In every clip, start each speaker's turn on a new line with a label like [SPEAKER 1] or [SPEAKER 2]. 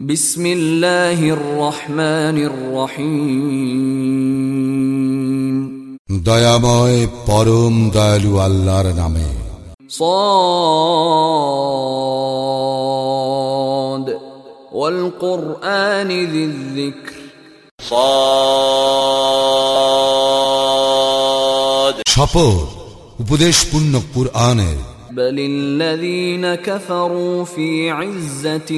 [SPEAKER 1] بسم الله الرحمن الرحيم
[SPEAKER 2] দয়াময় পরম দয়ালু আল্লাহর নামে
[SPEAKER 1] صاد والقرآن ذي الذكر
[SPEAKER 3] صاد
[SPEAKER 2] শপথ উপদেশপূর্ণ কুরআনের
[SPEAKER 1] بل الذين كفروا في عزة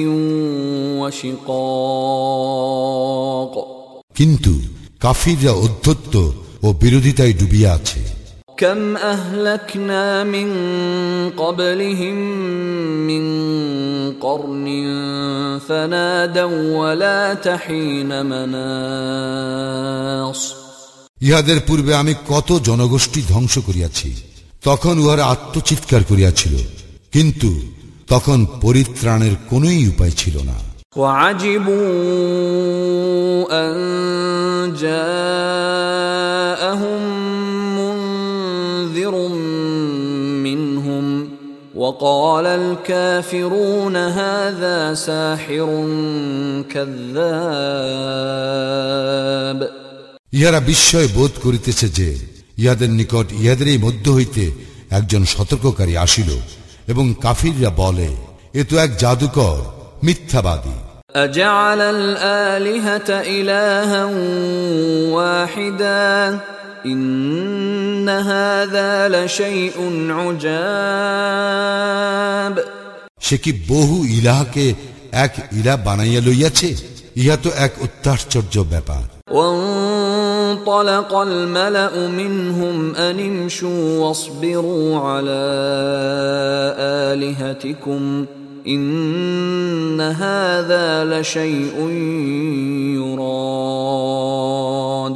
[SPEAKER 1] وشقاق
[SPEAKER 2] কিন্তু কাফিররা অধ্যত্ত ও বিরোধিতায় ডুবিয়া আছে
[SPEAKER 1] كم أهلكنا من قبلهم من قرن فنادوا ولا تحين مناص
[SPEAKER 2] ইহাদের পূর্বে আমি কত জনগোষ্ঠী ধ্বংস করিয়াছি তখন উহারা আত্মচিৎকার করিয়াছিল কিন্তু তখন পরিত্রাণের কোনই উপায় ছিল না
[SPEAKER 1] وعجبوا أن جاءهم منذر منهم وقال الكافرون هذا ساحر كذاب
[SPEAKER 2] ইহারা বিস্ময় বোধ করিতেছে যে ইহাদের নিকট ইহাদেরই মধ্য হইতে একজন সতর্ককারী আসিল এবং কাফিররা বলে এ তো এক জাদুকর মিথ্যাবাদী
[SPEAKER 1] أجعل الآلهة إلها واحدا إن هذا لشيء عجاب
[SPEAKER 2] সে কি বহু ইলাহকে এক ইলা বানাইয়া লইয়াছে ইহা তো এক অত্যাশ্চর্য ব্যাপার
[SPEAKER 1] وانطلق الملأ منهم أن امشوا واصبروا على آلهتكم إن هذا لشيء يراد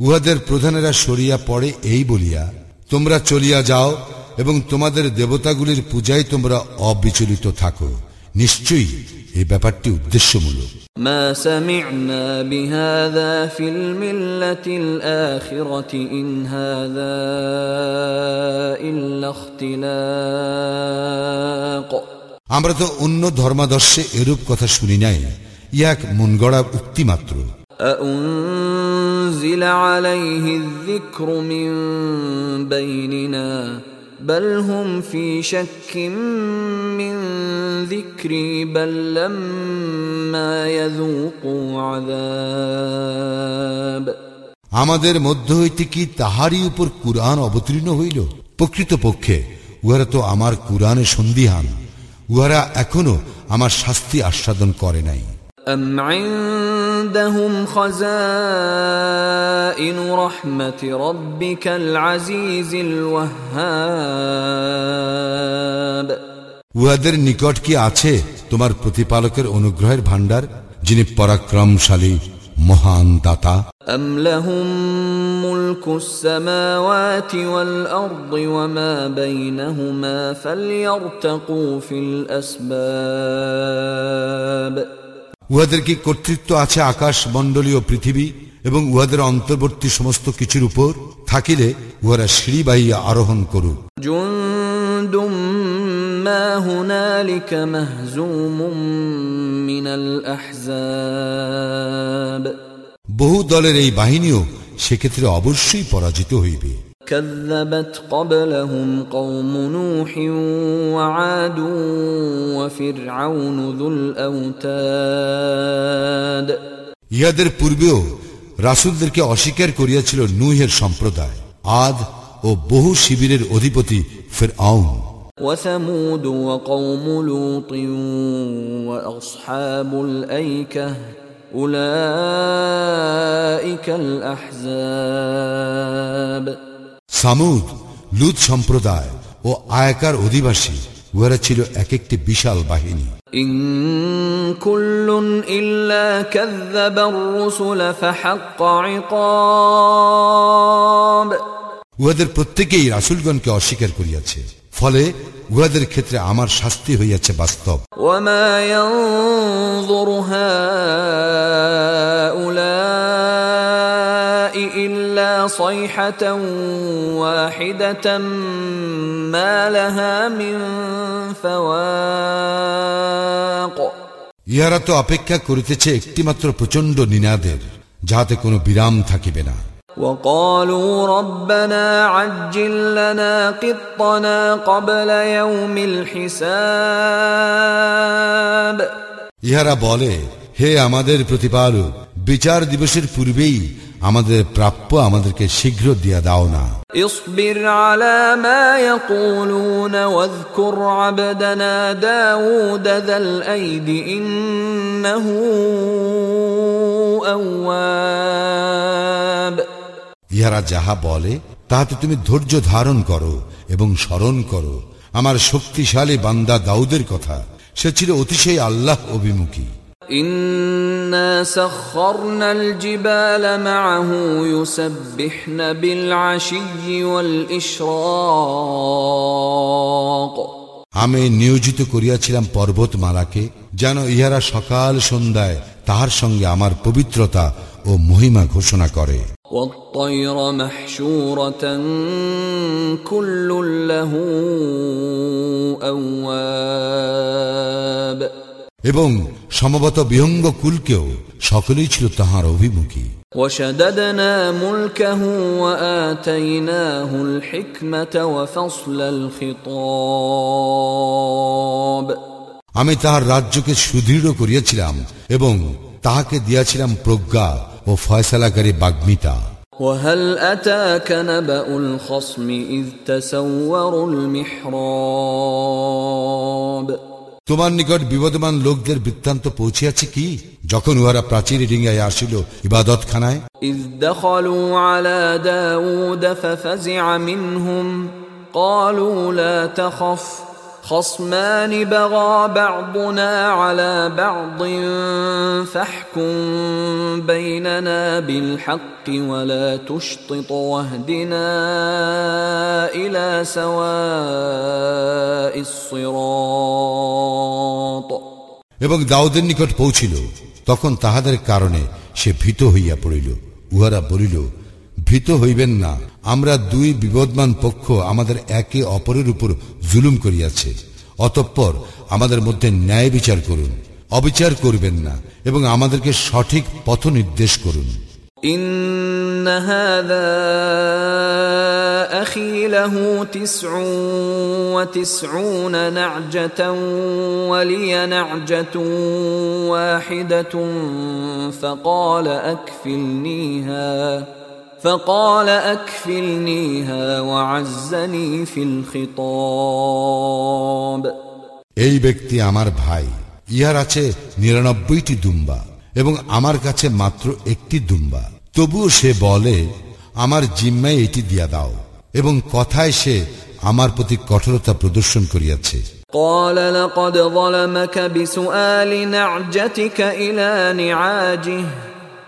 [SPEAKER 2] উহাদের প্রধানেরা সরিয়া পড়ে এই বলিয়া তোমরা চলিয়া যাও এবং তোমাদের দেবতাগুলির পূজায় তোমরা অবিচলিত থাকো নিশ্চয়ই এই ব্যাপারটি উদ্দেশ্যমূলক
[SPEAKER 1] ما سمعنا بهذا في الملة الآخرة إن هذا إلا اختلاق
[SPEAKER 2] আমরা তো অন্য ধর্মাদর্শে এরূপ কথা শুনি নাই ইয়া এক মনগড়া উক্তি মাত্র
[SPEAKER 1] أأنزل عليه الذكر من بيننا بل هم في شك من ذكري بل لما يذوقوا عذاب
[SPEAKER 2] আমাদের মধ্য হইতে কি তাহারই উপর কুরআন অবতীর্ণ হইল প্রকৃতপক্ষে উহারা তো আমার কুরআনে সন্দিহান উহারা এখনো আমার শাস্তি আস্বাদন করে নাই
[SPEAKER 1] أم عندهم خزائن رحمة ربك العزيز الوهاب
[SPEAKER 2] উহাদের নিকট কি আছে তোমার প্রতিপালকের অনুগ্রহের ভাণ্ডার যিনি পরাক্রমশালী মহান দাতা
[SPEAKER 1] أم لهم ملك السماوات والأرض وما بينهما فليرتقوا في الأسباب
[SPEAKER 2] উহাদের কি কর্তৃত্ব আছে আকাশ মণ্ডলীয় পৃথিবী এবং উহাদের অন্তর্বর্তী সমস্ত কিছুর উপর থাকিলে উহারা সিঁড়ি বাহিয়া আরোহণ করুক
[SPEAKER 1] جند ما هنالك مهزوم من الأحزاب
[SPEAKER 2] বহু দলের এই বাহিনীও সেক্ষেত্রে অবশ্যই পরাজিত হইবে
[SPEAKER 1] كذبت قبلهم قوم نوح وعاد وفرعون ذو الأوتاد
[SPEAKER 2] ইহাদের পূর্বেও রাসুলদেরকে অস্বীকার করিয়াছিল নুহের সম্প্রদায় আদ ও বহু শিবিরের অধিপতি ফের আউন
[SPEAKER 1] وثمود وقوم لوط وأصحاب الأيكة أولئك الأحزاب
[SPEAKER 2] সামুদ লুত সম্প্রদায় ও আয়াকার অধিবাসী উহারা ছিল এক একটি বিশাল বাহিনী
[SPEAKER 1] ইল্লা
[SPEAKER 2] উহাদের প্রত্যেকেই রাসুলগণকে অস্বীকার করিয়াছে। ফলে উহাদের ক্ষেত্রে আমার শাস্তি হইয়াছে বাস্তব।
[SPEAKER 1] ওমায় ইয়ানযুরু হাউলা إلا صيحة واحدة ما لها من فواق
[SPEAKER 2] ইহারা তো অপেক্ষা করিতেছে একটিমাত্র প্রচন্ড নিনাদের যাহাতে কোনো বিরাম থাকিবে না
[SPEAKER 1] وقالوا ربنا عجل لنا قطنا قبل يوم الحساب
[SPEAKER 2] ইহারা বলে হে আমাদের প্রতিপালক বিচার দিবসের পূর্বেই আমাদের প্রাপ্য আমাদেরকে শীঘ্র দিয়া দাও না
[SPEAKER 1] اصبر على ما يقولون واذكر عبدنا داود ذا الأيد إنه أواب
[SPEAKER 2] ইহারা যাহা বলে তাহাতে তুমি ধৈর্য ধারণ করো এবং স্মরণ করো আমার শক্তিশালী বান্দা দাউদের কথা সে ছিল অতিশয় আল্লাহ অভিমুখী
[SPEAKER 1] إنا سخرنا الجبال معه يسبحن بالعشي والإشراق
[SPEAKER 2] আমি নিয়োজিত করিয়াছিলাম পর্বতমালাকে যেন ইহারা সকাল সন্ধ্যায় তাহার সঙ্গে আমার পবিত্রতা ও মহিমা ঘোষণা করে
[SPEAKER 1] والطير محشورة كل له أواب
[SPEAKER 2] এবং সমবত বিহঙ্গ কুলকেও সকলেই ছিল তাহার অভিমুখী
[SPEAKER 1] وشددنا ملكه وآتيناه الحكمة وفصل الخطاب
[SPEAKER 2] আমি তাহার রাজ্যকে সুদৃঢ় করিয়াছিলাম এবং তাহাকে দিয়াছিলাম প্রজ্ঞা ও ফয়সালাকারী বাগ্মিতা
[SPEAKER 1] وهل أتاك نبأ الخصم إذ تسوروا المحراب
[SPEAKER 2] তোমার নিকট বিবদমান লোকদের বৃত্তান্ত পৌঁছিয়াছে কি যখন উহারা প্রাচীর ডিঙ্গায় আসিল ইবাদতখানায়
[SPEAKER 1] إذ دخلوا على داود ففزع منهم قالوا لا تخف خصمان بغى بعضنا على بعض فاحكم بيننا بالحق ولا تشطط واهدنا إلى سواء الصراط
[SPEAKER 2] এবং দাউদের নিকট পৌঁছিল তখন তাহাদের কারণে সে ভীত হইয়া পড়িল উহারা বলিল ভীত হইবেন না আমরা দুই বিবদমান পক্ষ আমাদের একে অপরের উপর জুলুম করিয়াছে অতঃপর আমাদের মধ্যে ন্যায় বিচার করুন অবিচার করবেন না এবং আমাদেরকে সঠিক পথ নির্দেশ করুন
[SPEAKER 1] إن هذا أخي له تسع وتسعون نعجة ولي نعجة واحدة فقال أكفلنيها فقال أكفلنيها وعزني في الخطاب
[SPEAKER 2] এই ব্যক্তি আমার ভাই ইহার আছে নিরানব্বইটি দুম্বা এবং আমার কাছে মাত্র একটি দুম্বা তবুও সে বলে আমার জিম্মায় এটি দিয়া দাও এবং কথায় সে আমার প্রতি কঠোরতা প্রদর্শন করিয়াছে
[SPEAKER 1] قال لقد ظلمك بسؤال نعجتك إلى نعاجه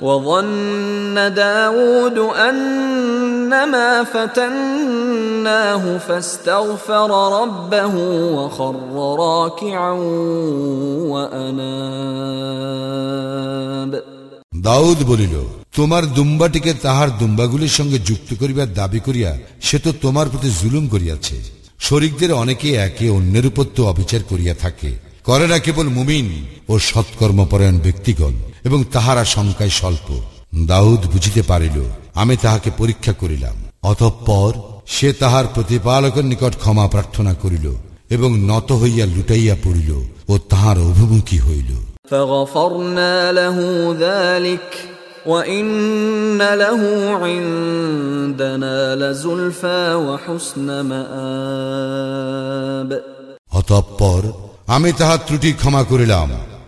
[SPEAKER 1] وظن داود أنما فتناه فاستغفر ربه وخر راكعا وأناب
[SPEAKER 2] দাউদ বলিল তোমার দুম্বাটিকে তাহার দুম্বাগুলির সঙ্গে যুক্ত করিবার দাবি করিয়া সে তো তোমার প্রতি জুলুম করিয়াছে শরিকদের অনেকে একে অন্যের উপর তো অবিচার করিয়া থাকে করে না কেবল মুমিন ও সৎকর্মপরায়ণ ব্যক্তিগণ এবং তাহারা সংখ্যায় স্বল্প। দাউদ বুঝিতে পারিল আমি তাহাকে পরীক্ষা করিলাম। অতঃপর সে তাহার প্রতিপালকের নিকট ক্ষমা প্রার্থনা করিল এবং নত হইয়া লুটাইয়া পড়িল ও তাহার অভিমুখী হইল। অতঃপর আমি তাহার ত্রুটি ক্ষমা করিলাম।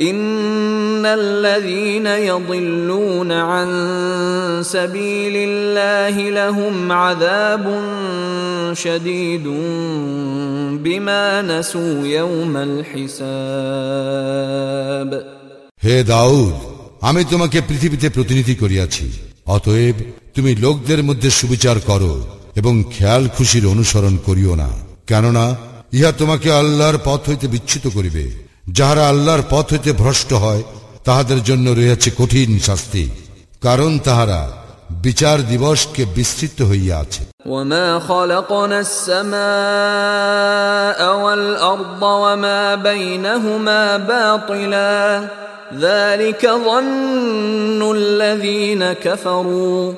[SPEAKER 1] ان الذين يضلون عن سبيل الله لهم عذاب شديد بما نسوا يوم الحساب
[SPEAKER 2] হে দাউদ আমি তোমাকে পৃথিবীতে প্রতিনিধি করিয়াছি অতএব তুমি লোকদের মধ্যে সুবিচার করো এবং খেয়াল খুশির অনুসরণ করিও না কেননা ইহা তোমাকে আল্লাহর পথ হইতে বিচ্ছুত করিবে যাহারা আল্লাহর পথ হইতে ভ্রষ্ট হয় তাহাদের জন্য রয়েছে কঠিন শাস্তি কারণ তাহারা বিচার দিবসকে বিস্তৃত হইয়া আছে
[SPEAKER 1] وما خلقنا السماء والارض وما بينهما باطلا ذلك ظن الذين كفروا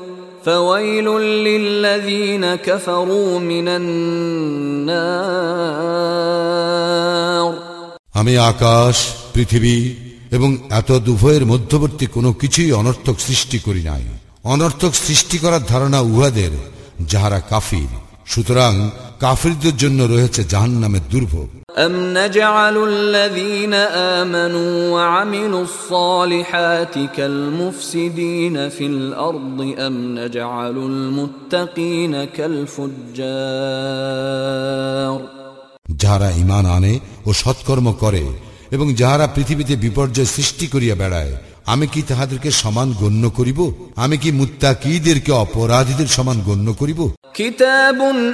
[SPEAKER 1] فويل للذين كفروا من النار
[SPEAKER 2] আমি আকাশ পৃথিবী এবং এত দুভয়ের মধ্যবর্তী কোনো কিছুই অনর্থক সৃষ্টি করি নাই অনর্থক সৃষ্টি করার ধারণা উহাদের যাহারা কাফির সুতরাং কাফিরদের জন্য রয়েছে জাহান নামের দুর্ভোগ
[SPEAKER 1] أم نجعل الذين آمنوا وعملوا الصالحات كالمفسدين في الأرض أم نجعل المتقين كالفجار
[SPEAKER 2] যাহারা ইমান আনে ও সৎকর্ম করে এবং যাহারা পৃথিবীতে বিপর্যয় সৃষ্টি করিয়া বেড়ায় আমি কি তাহাদেরকে সমান গণ্য করিব? আমি কি মুত্তাকিদেরকে অপরাধীদের সমান গণ্য করিব?
[SPEAKER 1] কিতাবুন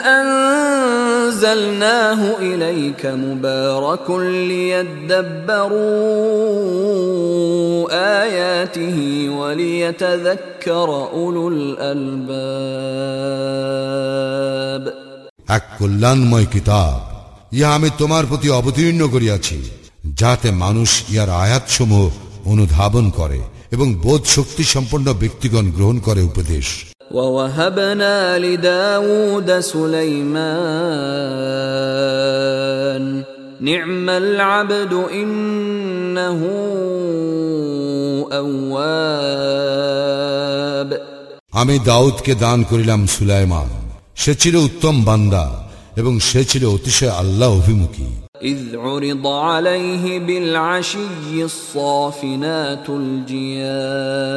[SPEAKER 2] এক কল্যাণময় কিতাব। ইহা আমি তোমার প্রতি অবতীর্ণ করিয়াছি যাতে মানুষ ইহার আয়াতসমূহ অনুধাবন করে এবং বোধ শক্তি সম্পন্ন ব্যক্তিগণ গ্রহণ করে উপদেশ
[SPEAKER 1] ووهبنا لداود سليمان نعم العبد إنه أواب
[SPEAKER 2] আমি দাউদকে দান করিলাম সুলাইমান সে ছিল উত্তম বান্দা এবং সে ছিল অতিশয় আল্লাহ অভিমুখী
[SPEAKER 1] إذ عرض عليه بالعشي الصافنات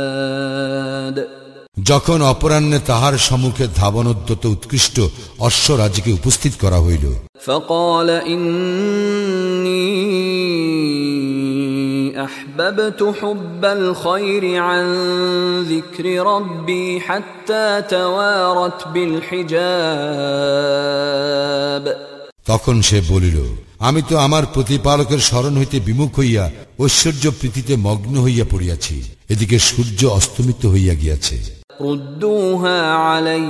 [SPEAKER 1] الجياد
[SPEAKER 2] যখন অপরাহ্নে তাহার সম্মুখে ধাবনোদ্যত উৎকৃষ্ট অশ্বরাজিকে উপস্থিত করা হইল
[SPEAKER 1] فقال إني أحببت حب الخير عن ذكر ربي حتى توارت بالحجاب
[SPEAKER 2] তখন সে বলিল আমি তো আমার প্রতিপালকের স্মরণ হইতে বিমুখ হইয়া ঐশ্বর্য প্রীতিতে মগ্ন হইয়া পড়িয়াছি এদিকে সূর্য অস্তমিত হইয়া গিয়াছে
[SPEAKER 1] ردوها علي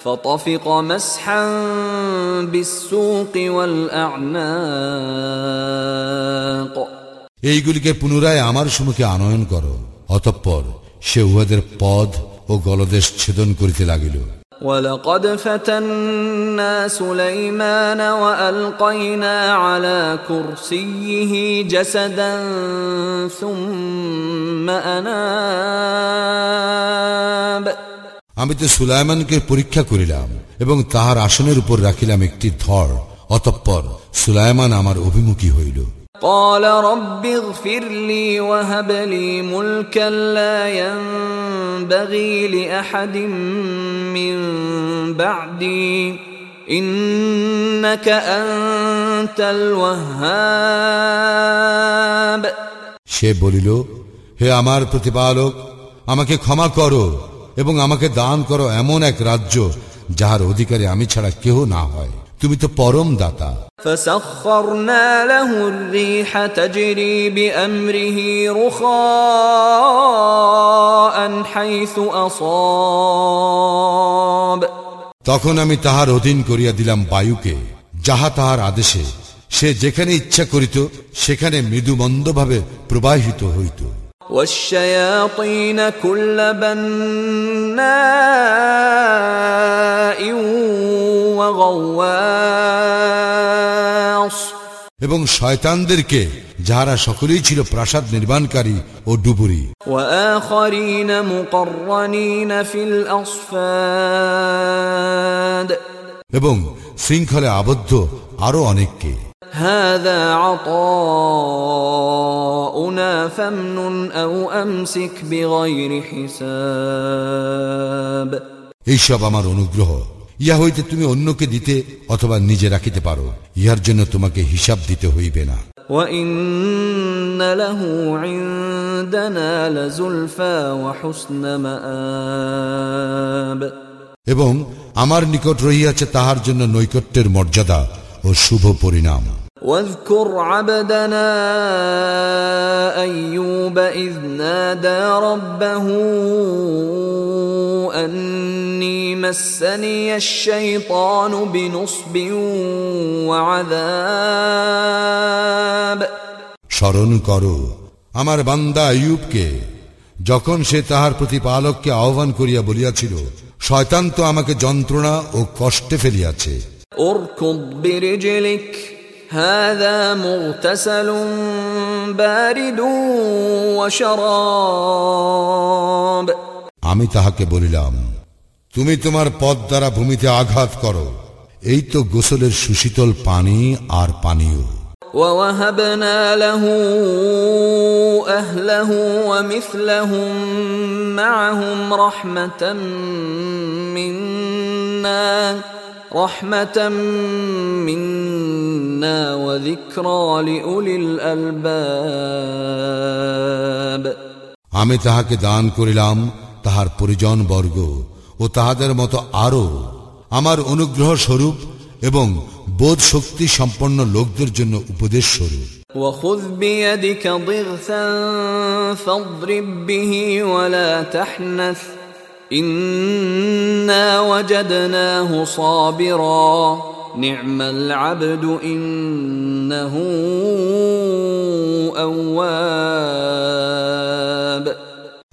[SPEAKER 1] فطفق مسحا بالسوق والأعناق
[SPEAKER 2] এইগুলিকে পুনরায় আমার সম্মুখে আনয়ন করো অতঃপর সে উহাদের পদ ও গলদেশ ছেদন করিতে লাগিল
[SPEAKER 1] ولقد فتنا سليمان والقينا على كرسيه جسدا ثم اناب
[SPEAKER 2] আমি তো সুলাইমানকে পরীক্ষা করিলাম এবং তাহার আসনের উপর রাখিলাম একটি ধর অতঃপর সুলাইমান আমার অভিমুখী হইল
[SPEAKER 1] قال رب اغفر لي وهب لي ملكا لا ينبغي لاحد من بعدي انك انت الوهاب
[SPEAKER 2] সে বলিল হে আমার প্রতিপালক আমাকে ক্ষমা করো এবং আমাকে দান করো এমন এক রাজ্য যাহার অধিকারী আমি ছাড়া কেহ না হয় তুমি তো পরম দাতা
[SPEAKER 1] فسخرنا له الريح تجري بامره رخاء حيث اصاب
[SPEAKER 2] তখন আমি তাহার অধীন করিয়া দিলাম বায়ুকে যাহা তাহার আদেশে সে যেখানে ইচ্ছা করিত সেখানে মৃদুমন্দভাবে প্রবাহিত হইত
[SPEAKER 1] والشياطين كل بناء وغواص
[SPEAKER 2] এবং শয়তানদেরকে যাহারা সকলেই ছিল প্রাসাদ নির্মাণকারী ও ডুবুরি
[SPEAKER 1] وآخرين مقرنين في الأصفاد
[SPEAKER 2] এবং শৃঙ্খলে আবদ্ধ আরো অনেককে
[SPEAKER 1] هذا عطاؤنا فامنن أو أمسك بغير حساب
[SPEAKER 2] এইসব আমার অনুগ্রহ ইহা হইতে তুমি অন্যকে দিতে অথবা নিজে রাখিতে পারো ইহার জন্য তোমাকে হিসাব দিতে হইবে না
[SPEAKER 1] وإن له عندنا لزلفى وحسن مآب
[SPEAKER 2] এবং আমার নিকট রহিয়াছে তাহার জন্য নৈকট্যের মর্যাদা ও শুভ পরিণাম
[SPEAKER 1] واذكر عبدنا أيوب إذ نادى ربه أني مسني الشيطان بنصب وعذاب
[SPEAKER 2] স্মরণ করো আমার বান্দা আইয়ুবকে যখন সে তাহার প্রতিপালককে আহ্বান করিয়া বলিয়াছিল শয়তান তো আমাকে যন্ত্রণা ও কষ্টে ফেলিয়াছে
[SPEAKER 1] اركض برجلك هذا مغتسل بارد وشراب
[SPEAKER 2] আমি তাহাকে বলিলাম তুমি তোমার পদ দ্বারা ভূমিতে আঘাত করো এই তো গোসলের সুশীতল পানি আর পানীয়
[SPEAKER 1] ووهبنا له اهله ومثلهم معهم رحمه منا رحمه منا وذكرى لاولي الالباب
[SPEAKER 2] আমি তাহাকে দান করিলাম তাহার পরিজন বর্গ ও তাহাদের মতো আরো আমার অনুগ্রহ স্বরূপ এবং বোধ শক্তি সম্পন্ন লোকদের জন্য উপদেশ স্বরূপ
[SPEAKER 1] وخذ بيدك ضغثا فاضرب به ولا تحنث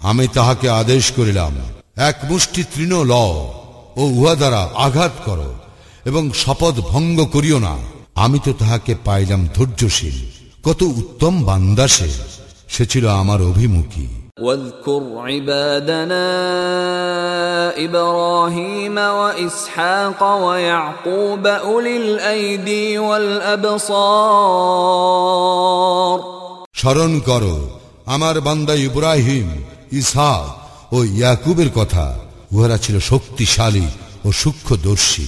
[SPEAKER 2] আমি তাহাকে আদেশ করিলাম, এক মুষ্টি তৃণ ল ও উহা দ্বারা আঘাত করো এবং শপথ ভঙ্গ করিও না। আমি তো তাহাকে পাইলাম ধৈর্যশীল, কত উত্তম বান্দা সে ছিল আমার অভিমুখী।
[SPEAKER 1] واذكر عبادنا ابراهيم واسحاق ويعقوب اولي الايدي والابصار
[SPEAKER 2] স্মরণ করো আমার বান্দা ইব্রাহিম ইসহাক ও ইয়াকুবের কথা উহারা ছিল শক্তিশালী ও সূক্ষ্মদর্শী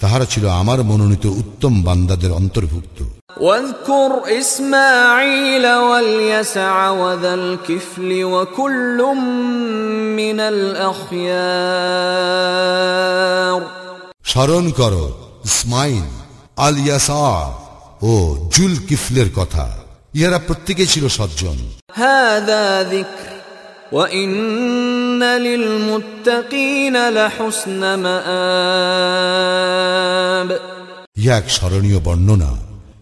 [SPEAKER 2] তাহারা ছিল আমার মনোনীত উত্তম বান্দাদের অন্তর্ভুক্ত
[SPEAKER 1] واذكر اسماعيل واليسع وذا الكفل وكل من الاخيار
[SPEAKER 2] স্মরণ করো ইসমাইল আল ইয়াসা ও জুল কিফলের কথা ইহারা প্রত্যেকেই ছিল সজ্জন
[SPEAKER 1] هذا ذكر وان للمتقين لحسن مآب
[SPEAKER 2] ইহা এক স্মরণীয় বর্ণনা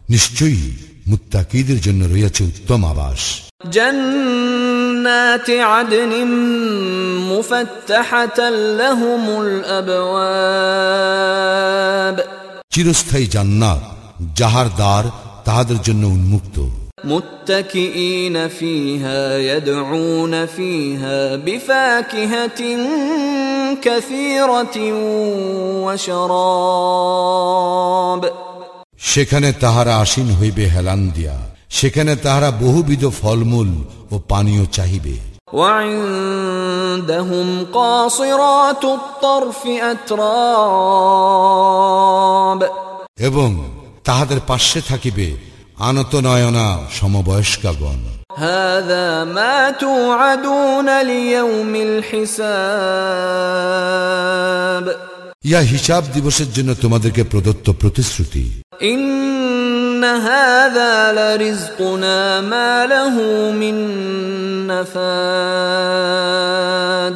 [SPEAKER 2] নিশ্চয়ই মুত্তাকিদের জন্য রয়েছে উত্তম আবাস
[SPEAKER 1] جنات عدن مفتحة لهم الأبواب
[SPEAKER 2] চিরস্থায়ী জান্নাত যাহার দ্বার তাহাদের জন্য উন্মুক্ত
[SPEAKER 1] متكئين فيها يدعون فيها بفاكهة كثيرة وشراب
[SPEAKER 2] সেখানে তাহারা আসীন হইবে হেলান দিয়া সেখানে তাহারা বহুবিধ ফলমূল ও পানীয় চাহিবে
[SPEAKER 1] وعندهم قاصرات الطرف أتراب
[SPEAKER 2] এবং তাহাদের পার্শ্বে থাকিবে আনত নয়না সমবয়স্কাগণ
[SPEAKER 1] هذا ما توعدون ليوم الحساب
[SPEAKER 2] ইয়া হিসাব দিবসের জন্য তোমাদেরকে প্রদত্ত প্রতিশ্রুতি
[SPEAKER 1] إن هذا لرزقنا ما له من نفاد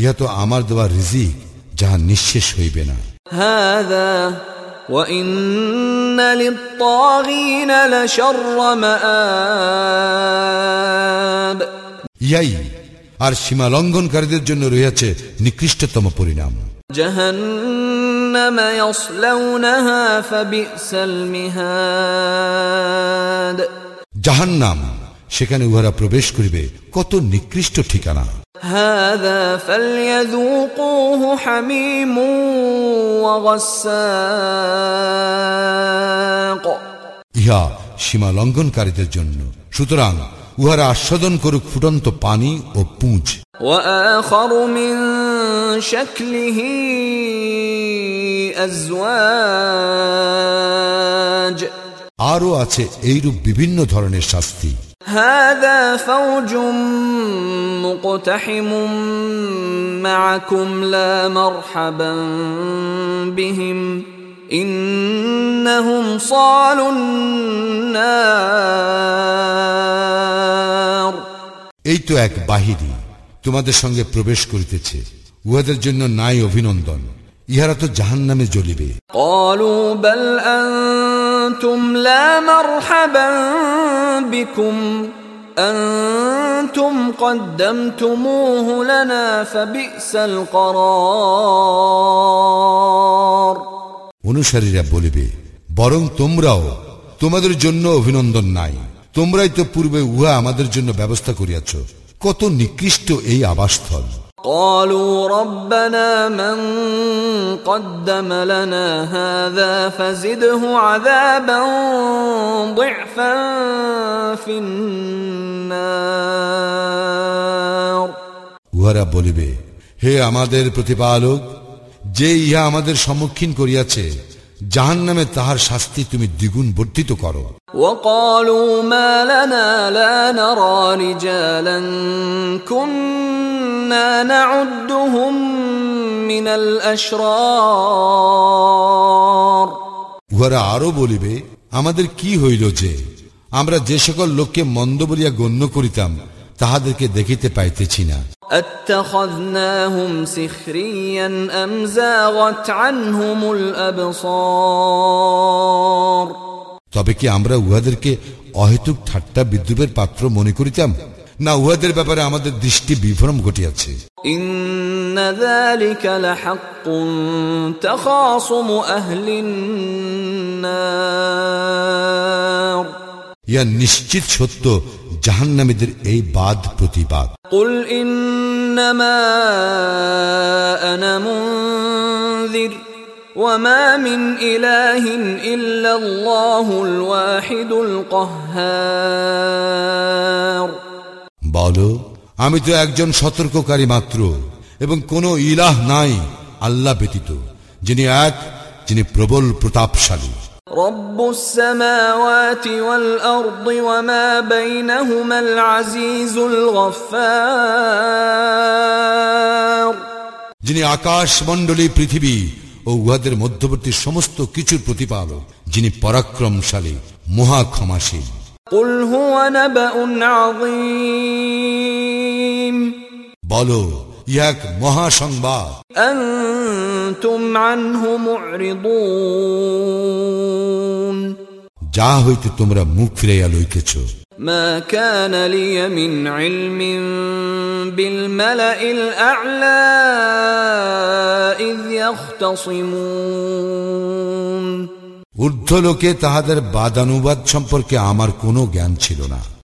[SPEAKER 2] ইহা তো আমার দেওয়া রিজিক যাহা নিঃশেষ হইবে না
[SPEAKER 1] هذا وإن للطاغين لشر مآب
[SPEAKER 2] ইয়াই আর সীমা লঙ্ঘনকারীদের জন্য রয়েছে নিকৃষ্টতম পরিণাম
[SPEAKER 1] جهنم يصلونها فبئس المهاد
[SPEAKER 2] জাহান্নাম সেখানে উহারা প্রবেশ করিবে কত নিকৃষ্ট ঠিকানা
[SPEAKER 1] هذا فليذوقوه حميم وغساق
[SPEAKER 2] ইহা সীমা লঙ্ঘনকারীদের জন্য সুতরাং উহারা আস্বাদন করুক ফুটন্ত পানি ও পুঁজ
[SPEAKER 1] وآخر من شكله أزواج
[SPEAKER 2] আরও আছে এইরূপ বিভিন্ন ধরনের শাস্তি
[SPEAKER 1] هذا فوج مقتحم معكم لا مرحبا بهم إنهم صالوا النار
[SPEAKER 2] এই তো এক বাহিনী তোমাদের সঙ্গে প্রবেশ করিতেছে উহাদের জন্য নাই অভিনন্দন ইহারা তো জাহান্নামে জ্বলিবে
[SPEAKER 1] قالوا بل أنتم لا مرحبا بكم أنتم قدمتموه لنا فبئس القرار
[SPEAKER 2] অনুসারীরা বলিবে বরং তোমরাও তোমাদের জন্য অভিনন্দন নাই তোমরাই তো পূর্বে উহা আমাদের জন্য ব্যবস্থা করিয়াছ কত নিকৃষ্ট এই আবাসস্থল
[SPEAKER 1] قالوا ربنا من قدم لنا هذا فزده عذابا ضعفا في النار
[SPEAKER 2] উহারা বলিবে হে আমাদের প্রতিপালক যে ইহা আমাদের সম্মুখীন করিয়াছে জাহান নামে তাহার শাস্তি তুমি দ্বিগুণ বর্ধিত করো
[SPEAKER 1] وقالوا ما لنا لا نرى رجالا كنا نعدهم من الاشرار
[SPEAKER 2] উহারা আরো বলিবে আমাদের কি হইল যে আমরা যে সকল লোককে মন্দ বলিয়া গণ্য করিতাম তাহাদেরকে দেখিতে পাইতেছি না। তবে কি আমরা উহাদেরকে অহেতুক ঠাট্টা বিদ্রুপের পাত্র মনে করিতাম? না উহাদের ব্যাপারে আমাদের দৃষ্টি বিভ্রম ঘটিয়াছে। ইয়া নিশ্চিত সত্য জাহান্নামীদের এই বাদ প্রতিবাদ
[SPEAKER 1] قل انما انا منذر وما من اله الا الله الواحد القهار
[SPEAKER 2] বলো আমি তো একজন সতর্ককারী মাত্র এবং কোনো ইলাহ নাই আল্লাহ ব্যতীত যিনি এক যিনি প্রবল প্রতাপশালী
[SPEAKER 1] رب السماوات والارض وما بينهما العزيز الغفار
[SPEAKER 2] যিনি আকাশ মণ্ডলী পৃথিবী ও উহাদের মধ্যবর্তী সমস্ত কিছুর প্রতিপালক যিনি পরাক্রমশালী মহা ক্ষমাশীল
[SPEAKER 1] قل هو نبأ عظيم
[SPEAKER 2] বলো ইহা এক মহা সংবাদ
[SPEAKER 1] أنتم عنه معرضون
[SPEAKER 2] যা হইতে তোমরা মুখ ফিরাইয়া লইতেছ
[SPEAKER 1] ما كان لي من علم بالملأ الأعلى إذ يختصمون
[SPEAKER 2] ঊর্ধ্ব লোকে তাহাদের বাদানুবাদ সম্পর্কে আমার কোনো জ্ঞান ছিল না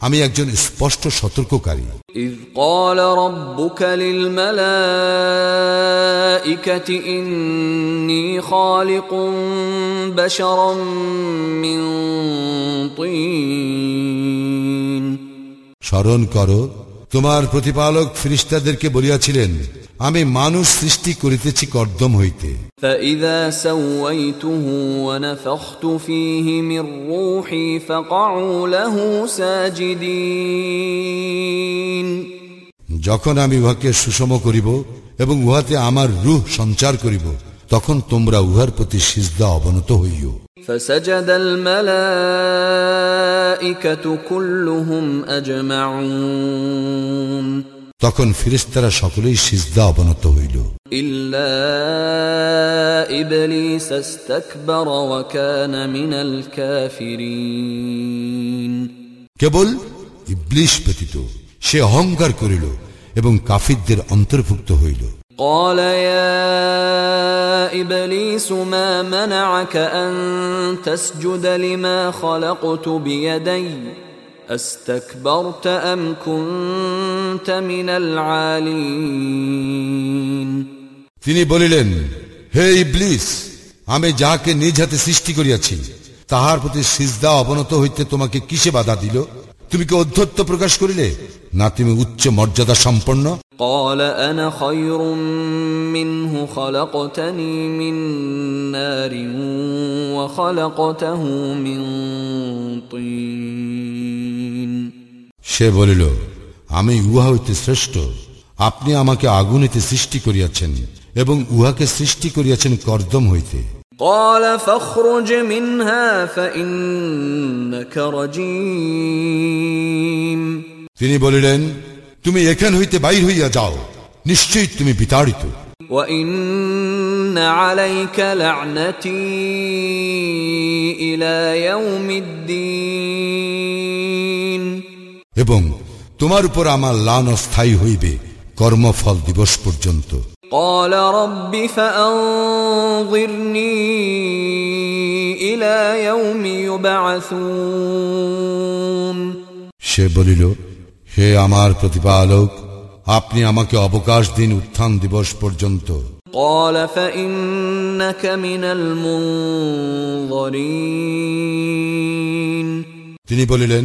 [SPEAKER 2] আমি একজন স্পষ্ট সতর্ককারী
[SPEAKER 1] إذ قال ربك للملائكة إني خالق بشرا من طين
[SPEAKER 2] স্মরণ করো তোমার প্রতিপালক ফিরিস্তাদেরকে বলিয়াছিলেন আমি মানুষ সৃষ্টি করিতেছি কর্দম হইতে
[SPEAKER 1] فإذا سويته ونفخت فيه من روحي فقعوا له ساجدين
[SPEAKER 2] যখন আমি উহাকে সুষম করিব এবং উহাতে আমার রূহ সঞ্চার করিব তখন তোমরা উহার প্রতি সিজদা অবনত হইও
[SPEAKER 1] فسجد الملائكة كلهم أجمعون
[SPEAKER 2] তখন ফিরিস্তারা সকলেই সিজদা অবনত হইল
[SPEAKER 1] إلا إبليس استكبر وكان من الكافرين
[SPEAKER 2] কেবল ইবলিশ ব্যতীত সে অহংকার করিল এবং কাফিরদের অন্তর্ভুক্ত হইল
[SPEAKER 1] قال يا إبليس ما منعك أن تسجد لما خلقت بيدي أستكبرت أم كنت من العالين
[SPEAKER 2] তিনি বলিলেন হে ইবলিস আমি যাহাকে নিজ হাতে সৃষ্টি করিয়াছি তাহার প্রতি সিজদা অবনত হইতে তোমাকে কিসে বাধা দিল তুমি কি অধ্যত্ব প্রকাশ করিলে না তুমি উচ্চ মর্যাদা সম্পন্ন
[SPEAKER 1] قال أنا خير منه خلقتني من نار وخلقته من طين
[SPEAKER 2] সে বলিল আমি উহা হইতে শ্রেষ্ঠ আপনি আমাকে আগুনেতে সৃষ্টি করিয়াছেন এবং উহাকে সৃষ্টি করিয়াছেন কর্দম হইতে
[SPEAKER 1] قال فاخرج منها فإنك رجيم
[SPEAKER 2] তিনি বলিলেন তুমি এখান হইতে বাইর হইয়া যাও নিশ্চয়ই তুমি বিতাড়িত
[SPEAKER 1] وإن عليك لعنتي إلى يوم الدين
[SPEAKER 2] এবং তোমার উপর আমার লান স্থায়ী হইবে কর্মফল দিবস পর্যন্ত
[SPEAKER 1] قال رب فأنظرني إلى يوم يبعثون
[SPEAKER 2] সে বলিল হে আমার প্রতিপালক আপনি আমাকে অবকাশ দিন উত্থান দিবস পর্যন্ত
[SPEAKER 1] قال فإنك من المنظرين
[SPEAKER 2] তিনি বলিলেন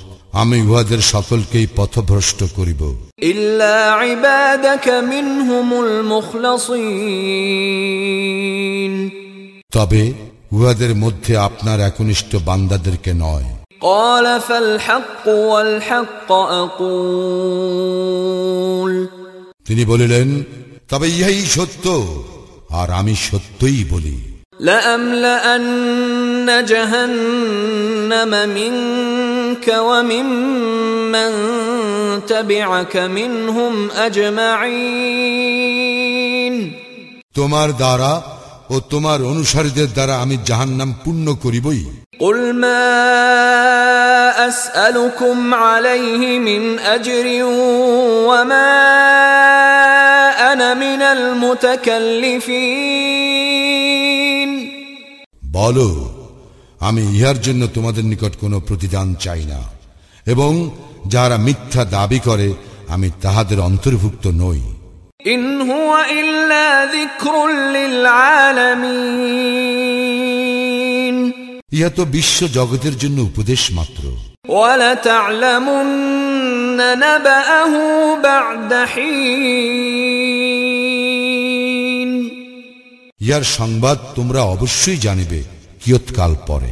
[SPEAKER 2] আমি উহাদের সকলকেই পথভ্রষ্ট করিব
[SPEAKER 1] إلا عبادك منهم المخلصين
[SPEAKER 2] তবে উহাদের মধ্যে আপনার একনিষ্ঠ বান্দাদেরকে নয়
[SPEAKER 1] قال فالحق والحق أقول
[SPEAKER 2] তিনি বলিলেন তবে ইহাই সত্য আর আমি সত্যই বলি
[SPEAKER 1] لأملأن جهنم منك وممن تبعك منهم أجمعين
[SPEAKER 2] তোমার দ্বারা ও তোমার অনুসারীদের দ্বারা আমি জাহান্নাম পূর্ণ করিবই
[SPEAKER 1] قل ما أسألكم عليه من أجر وما أنا من المتكلفين
[SPEAKER 2] বলো আমি ইহার জন্য তোমাদের নিকট কোনো প্রতিদান চাই না। এবং যারা মিথ্যা দাবি করে আমি তাহাদের অন্তর্ভুক্ত নই। ইহা তো বিশ্ব জগতের জন্য উপদেশ মাত্র। ইয়ার সংবাদ তোমরা অবশ্যই জানিবে। কিয়ৎকাল পরে।